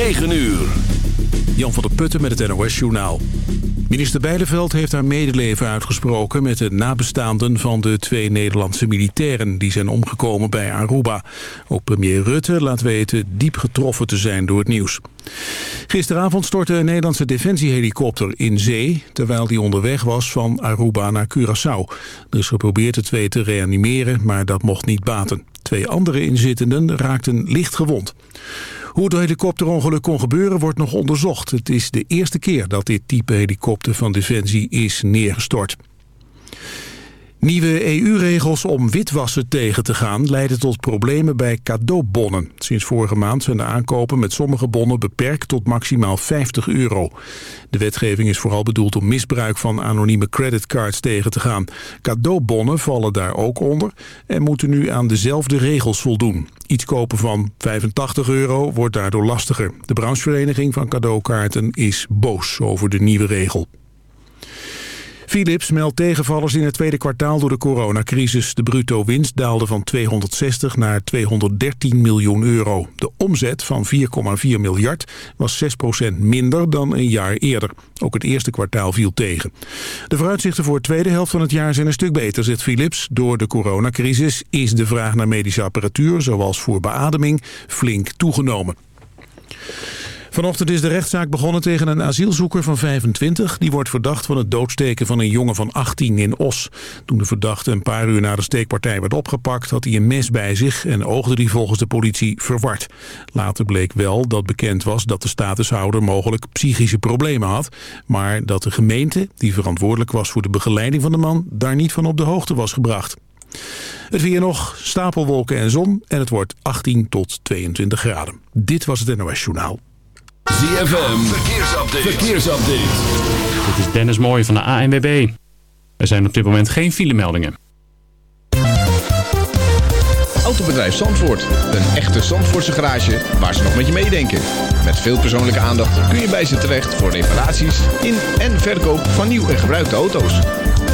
9 uur. Jan van der Putten met het NOS Journaal. Minister Bijleveld heeft haar medeleven uitgesproken met de nabestaanden van de twee Nederlandse militairen die zijn omgekomen bij Aruba. Ook premier Rutte laat weten diep getroffen te zijn door het nieuws. Gisteravond stortte een Nederlandse defensiehelikopter in zee terwijl die onderweg was van Aruba naar Curaçao. Er is geprobeerd de twee te reanimeren, maar dat mocht niet baten. Twee andere inzittenden raakten licht gewond. Hoe het helikopterongeluk kon gebeuren wordt nog onderzocht. Het is de eerste keer dat dit type helikopter van Defensie is neergestort. Nieuwe EU-regels om witwassen tegen te gaan leiden tot problemen bij cadeaubonnen. Sinds vorige maand zijn de aankopen met sommige bonnen beperkt tot maximaal 50 euro. De wetgeving is vooral bedoeld om misbruik van anonieme creditcards tegen te gaan. Cadeaubonnen vallen daar ook onder en moeten nu aan dezelfde regels voldoen. Iets kopen van 85 euro wordt daardoor lastiger. De branchevereniging van cadeaukaarten is boos over de nieuwe regel. Philips meldt tegenvallers in het tweede kwartaal door de coronacrisis. De bruto winst daalde van 260 naar 213 miljoen euro. De omzet van 4,4 miljard was 6% minder dan een jaar eerder. Ook het eerste kwartaal viel tegen. De vooruitzichten voor de tweede helft van het jaar zijn een stuk beter, zegt Philips. Door de coronacrisis is de vraag naar medische apparatuur, zoals voor beademing, flink toegenomen. Vanochtend is de rechtszaak begonnen tegen een asielzoeker van 25. Die wordt verdacht van het doodsteken van een jongen van 18 in Os. Toen de verdachte een paar uur na de steekpartij werd opgepakt... had hij een mes bij zich en oogde die volgens de politie verward. Later bleek wel dat bekend was dat de statushouder mogelijk psychische problemen had... maar dat de gemeente, die verantwoordelijk was voor de begeleiding van de man... daar niet van op de hoogte was gebracht. Het weer nog, stapelwolken en zon en het wordt 18 tot 22 graden. Dit was het NOS Journaal. ZFM, verkeersupdate. verkeersupdate. Dit is Dennis Mooij van de ANWB. Er zijn op dit moment geen filemeldingen. Autobedrijf Zandvoort. Een echte Zandvoortse garage waar ze nog met je meedenken. Met veel persoonlijke aandacht kun je bij ze terecht voor reparaties in en verkoop van nieuw en gebruikte auto's.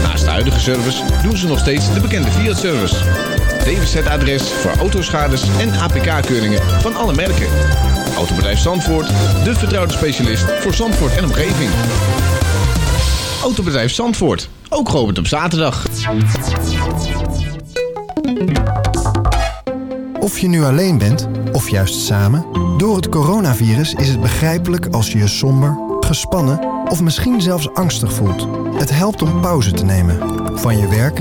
Naast de huidige service doen ze nog steeds de bekende Fiat-service. DWZ-adres voor autoschades en APK-keuringen van alle merken. Autobedrijf Zandvoort, de vertrouwde specialist voor Zandvoort en omgeving. Autobedrijf Zandvoort, ook geopend op zaterdag. Of je nu alleen bent, of juist samen... door het coronavirus is het begrijpelijk als je je somber, gespannen... of misschien zelfs angstig voelt. Het helpt om pauze te nemen. Van je werk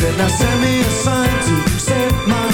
And now send me a sign to save my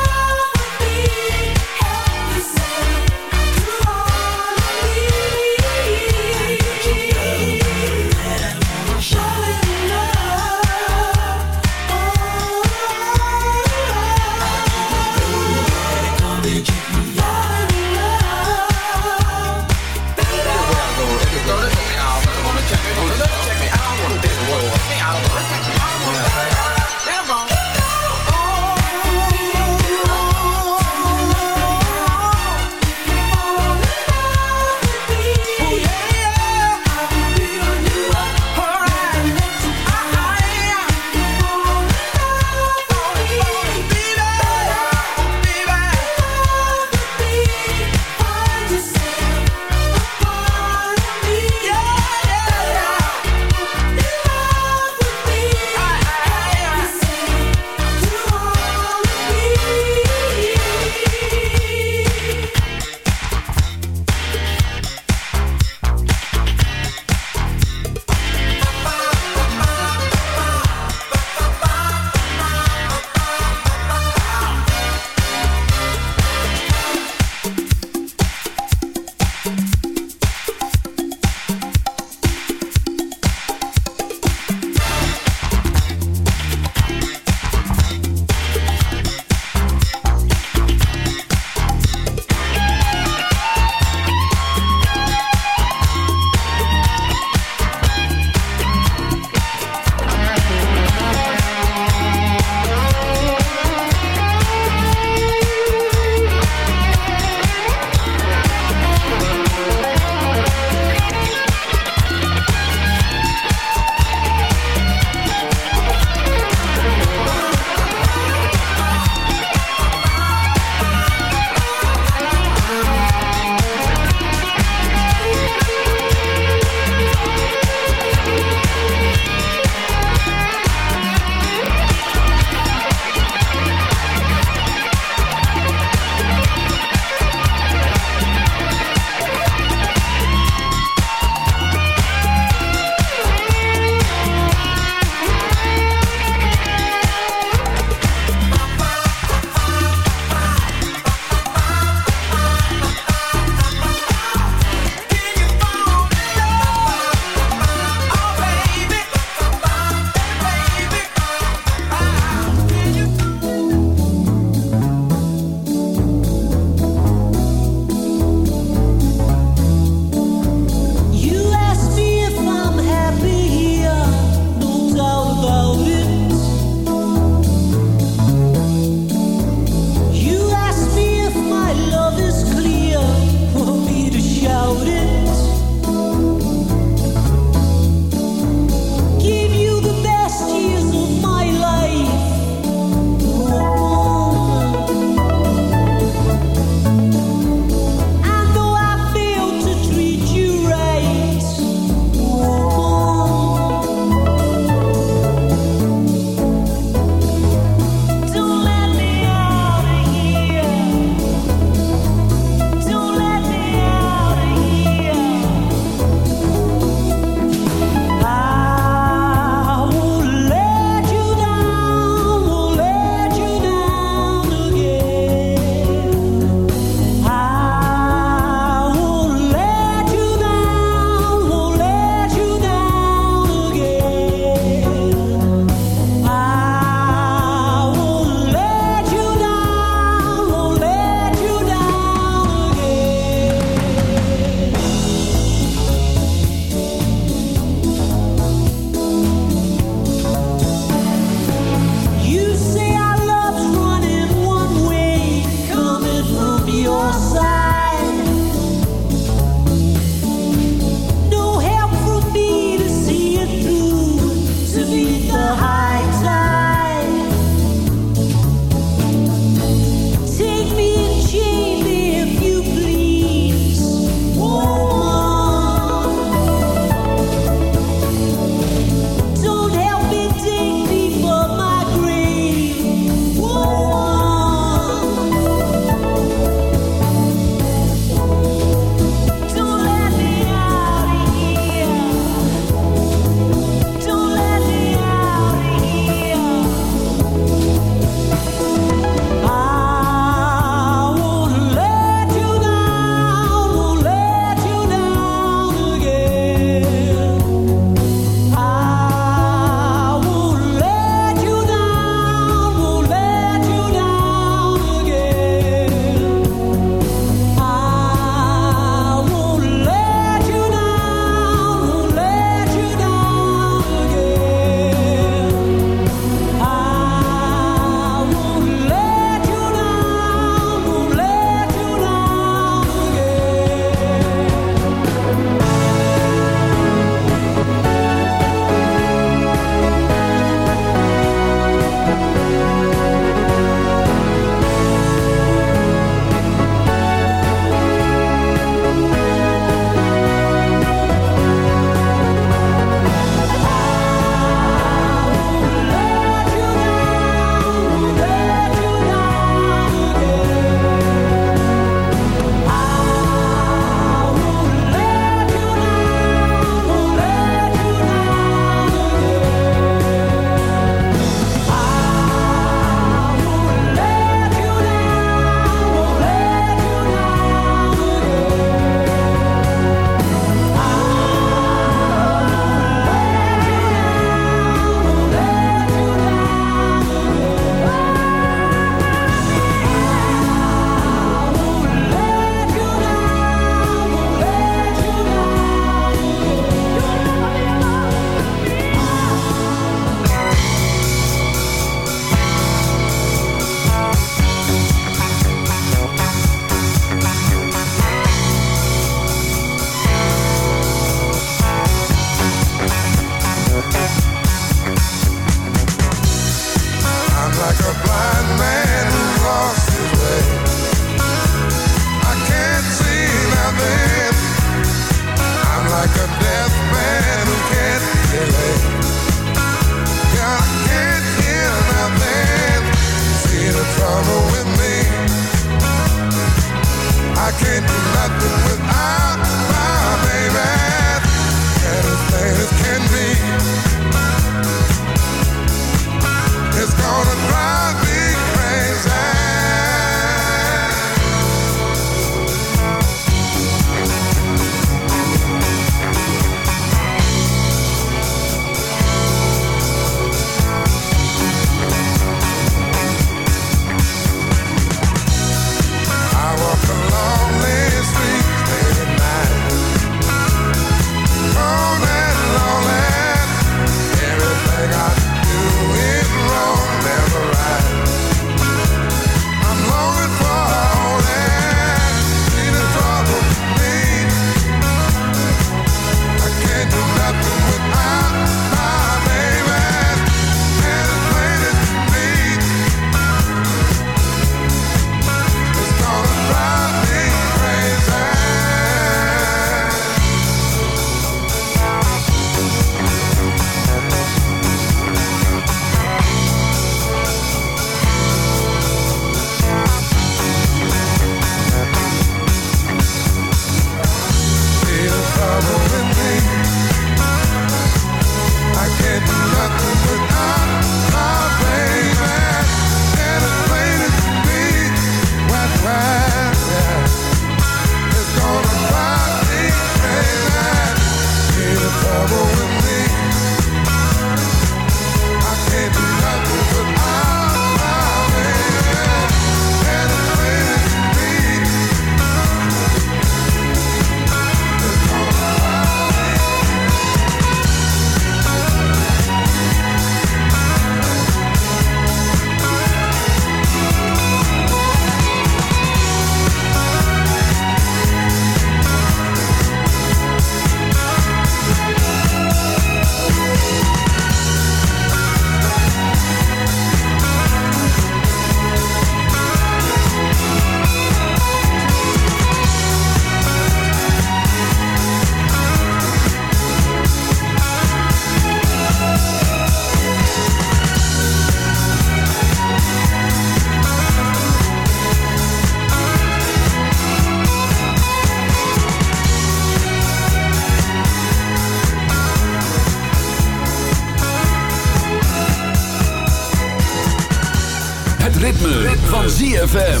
ritme, ritme. van ZFM.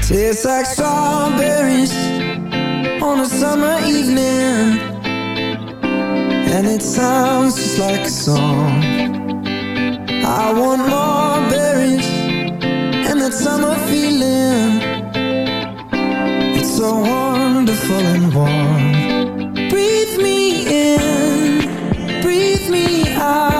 Tastes like strawberries on a summer evening. And it sounds just like a song. I want more berries and that summer feeling. It's so wonderful and warm. Breathe me in, breathe me out.